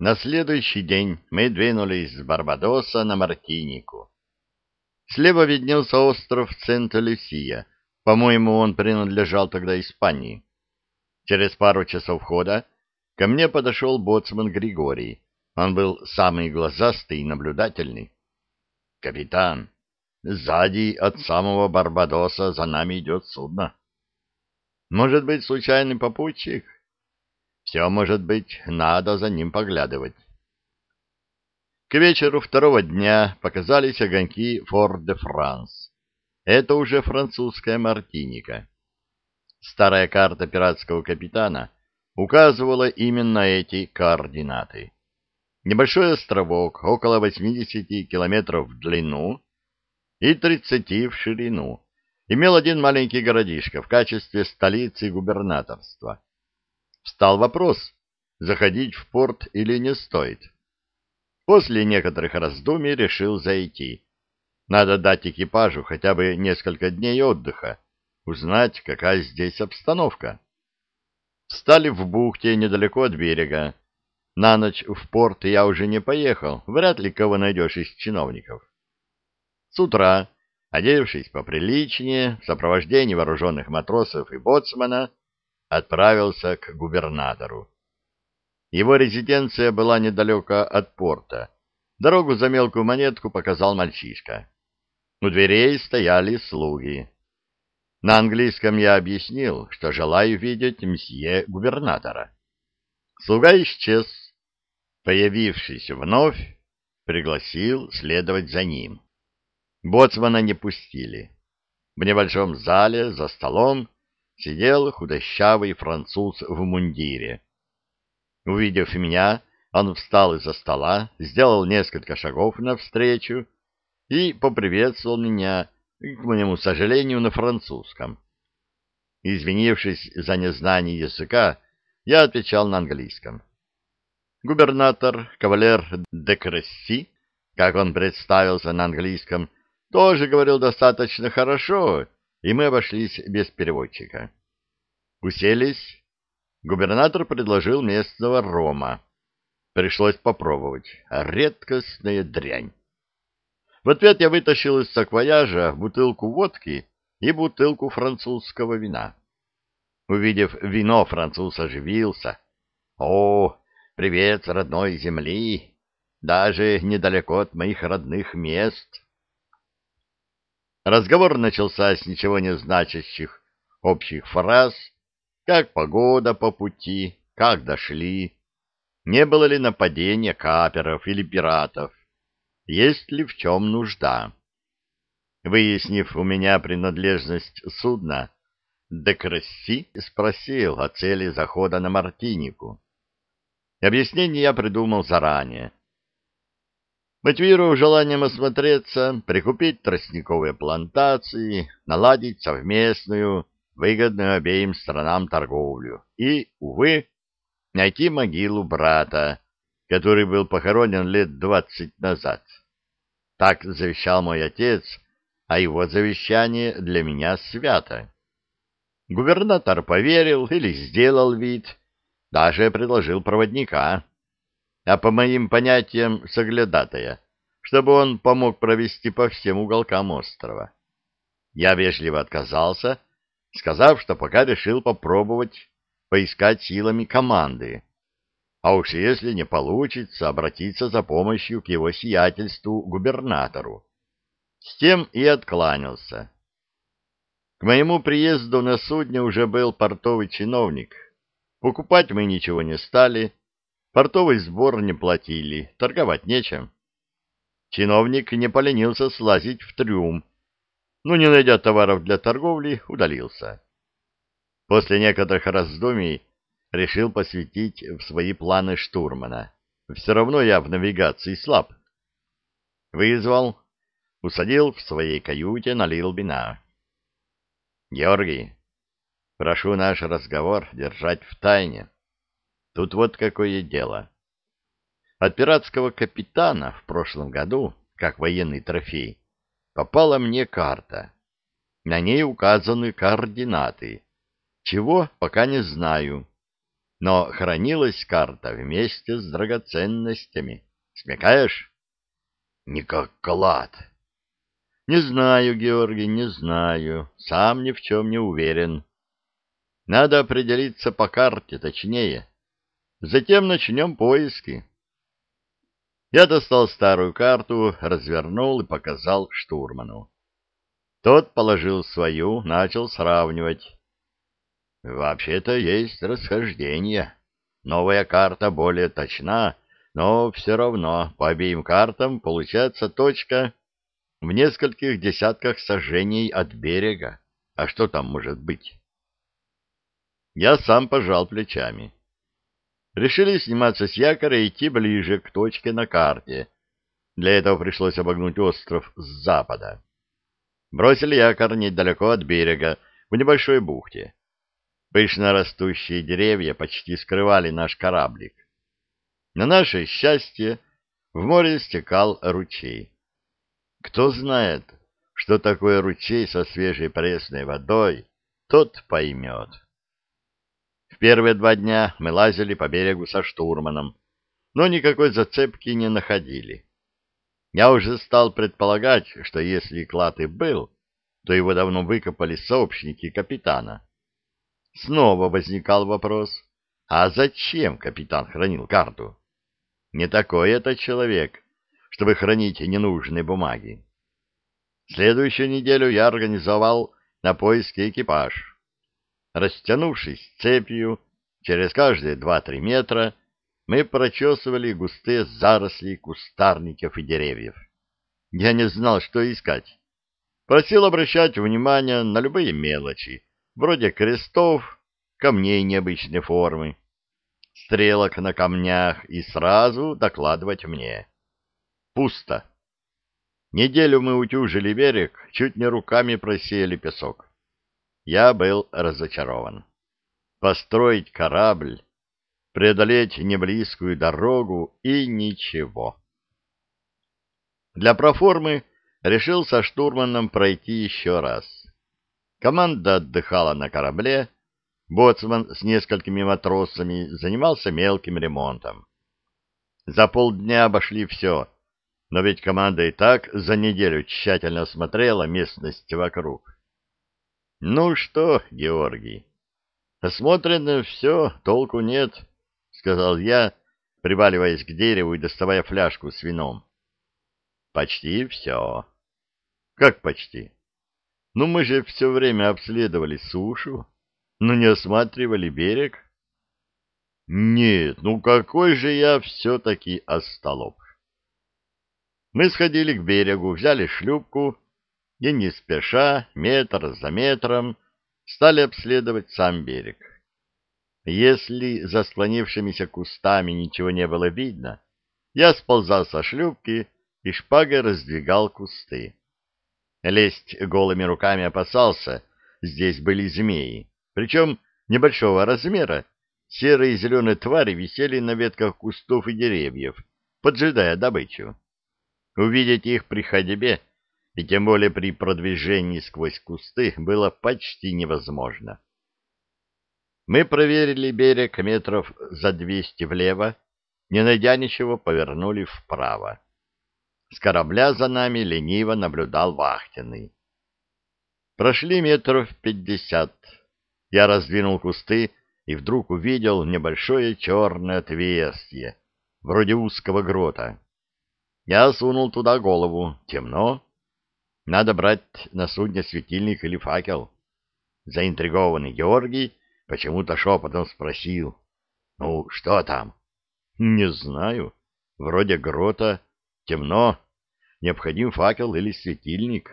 На следующий день мы двинулись с Барбадоса на Мартинику. Слева виднелся остров Сент-Люсия. По-моему, он принадлежал тогда Испании. Через пару часов хода ко мне подошел боцман Григорий. Он был самый глазастый и наблюдательный. — Капитан, сзади от самого Барбадоса за нами идет судно. — Может быть, случайный попутчик? Все может быть, надо за ним поглядывать. К вечеру второго дня показались огоньки Форт-де-Франс. Это уже французская Мартиника. Старая карта пиратского капитана указывала именно эти координаты. Небольшой островок, около 80 километров в длину и 30 в ширину, имел один маленький городишко в качестве столицы губернаторства. Встал вопрос, заходить в порт или не стоит. После некоторых раздумий решил зайти. Надо дать экипажу хотя бы несколько дней отдыха, узнать, какая здесь обстановка. Встали в бухте недалеко от берега. На ночь в порт я уже не поехал, вряд ли кого найдешь из чиновников. С утра, одевшись поприличнее, в сопровождении вооруженных матросов и боцмана, отправился к губернатору. Его резиденция была недалеко от порта. Дорогу за мелкую монетку показал мальчишка. У дверей стояли слуги. На английском я объяснил, что желаю видеть мсье губернатора. Слуга исчез. Появившись вновь, пригласил следовать за ним. Боцмана не пустили. В небольшом зале за столом сидел худощавый француз в мундире. Увидев меня, он встал из-за стола, сделал несколько шагов навстречу и поприветствовал меня, к моему сожалению, на французском. Извинившись за незнание языка, я отвечал на английском. Губернатор, кавалер де Кресси, как он представился на английском, тоже говорил достаточно хорошо, и мы обошлись без переводчика. Уселись. Губернатор предложил местного рома. Пришлось попробовать. Редкостная дрянь. В ответ я вытащил из саквояжа бутылку водки и бутылку французского вина. Увидев вино, француз оживился. «О, привет родной земли! Даже недалеко от моих родных мест!» Разговор начался с ничего не значащих общих фраз, как погода по пути, как дошли, не было ли нападения каперов или пиратов, есть ли в чем нужда. Выяснив у меня принадлежность судна, Декрасси спросил о цели захода на Мартинику. Объяснение я придумал заранее. Мотивирую желанием осмотреться, прикупить тростниковые плантации, наладить совместную, выгодную обеим странам торговлю и, увы, найти могилу брата, который был похоронен лет двадцать назад. Так завещал мой отец, а его завещание для меня свято. Губернатор поверил или сделал вид, даже предложил проводника а по моим понятиям соглядатая, чтобы он помог провести по всем уголкам острова. Я вежливо отказался, сказав, что пока решил попробовать поискать силами команды, а уж если не получится, обратиться за помощью к его сиятельству губернатору. С тем и откланялся. К моему приезду на судне уже был портовый чиновник. Покупать мы ничего не стали, Портовый сбор не платили, торговать нечем. Чиновник не поленился слазить в трюм, но, не найдя товаров для торговли, удалился. После некоторых раздумий решил посвятить в свои планы штурмана. Все равно я в навигации слаб. Вызвал, усадил в своей каюте, налил вина. Георгий, прошу наш разговор держать в тайне. Тут вот какое дело. От пиратского капитана в прошлом году, как военный трофей, попала мне карта. На ней указаны координаты. Чего, пока не знаю. но хранилась карта вместе с драгоценностями. Смекаешь? Не как клад. Не знаю, Георгий, не знаю. Сам ни в чем не уверен. Надо определиться по карте точнее. Затем начнем поиски. Я достал старую карту, развернул и показал штурману. Тот положил свою, начал сравнивать. Вообще-то есть расхождение. Новая карта более точна, но все равно по обеим картам получается точка в нескольких десятках сажений от берега. А что там может быть? Я сам пожал плечами. Решили сниматься с якоря и идти ближе к точке на карте. Для этого пришлось обогнуть остров с запада. Бросили якорь недалеко от берега, в небольшой бухте. Пышно растущие деревья почти скрывали наш кораблик. На наше счастье в море стекал ручей. Кто знает, что такое ручей со свежей пресной водой, тот поймет. В первые два дня мы лазили по берегу со штурманом, но никакой зацепки не находили. Я уже стал предполагать, что если клад и был, то его давно выкопали сообщники капитана. Снова возникал вопрос, а зачем капитан хранил карту? Не такой это человек, чтобы хранить ненужные бумаги. Следующую неделю я организовал на поиски экипаж. Растянувшись цепью, через каждые два-три метра мы прочесывали густые заросли кустарников и деревьев. Я не знал, что искать. Просил обращать внимание на любые мелочи, вроде крестов, камней необычной формы, стрелок на камнях и сразу докладывать мне. Пусто. Неделю мы утюжили берег, чуть не руками просеяли песок. Я был разочарован. Построить корабль, преодолеть неблизкую дорогу и ничего. Для проформы решил со штурманом пройти еще раз. Команда отдыхала на корабле, боцман с несколькими матросами занимался мелким ремонтом. За полдня обошли все, но ведь команда и так за неделю тщательно осмотрела местность вокруг. — Ну что, Георгий, осмотрено все, толку нет, — сказал я, приваливаясь к дереву и доставая фляжку с вином. — Почти все. — Как почти? Ну, мы же все время обследовали сушу, но не осматривали берег. Нет, ну какой же я все-таки остолоп. Мы сходили к берегу, взяли шлюпку и не спеша, метр за метром, стали обследовать сам берег. Если за склонившимися кустами ничего не было видно, я сползал со шлюпки и шпагой раздвигал кусты. Лезть голыми руками опасался, здесь были змеи, причем небольшого размера, серые и зеленые твари висели на ветках кустов и деревьев, поджидая добычу. Увидеть их при ходьбе, и тем более при продвижении сквозь кусты, было почти невозможно. Мы проверили берег метров за двести влево, не найдя ничего, повернули вправо. С корабля за нами лениво наблюдал вахтенный. Прошли метров пятьдесят. Я раздвинул кусты и вдруг увидел небольшое черное отверстие, вроде узкого грота. Я сунул туда голову. Темно. Надо брать на судне светильник или факел. Заинтригованный Георгий почему-то шепотом спросил. — Ну, что там? — Не знаю. Вроде грота. Темно. Необходим факел или светильник.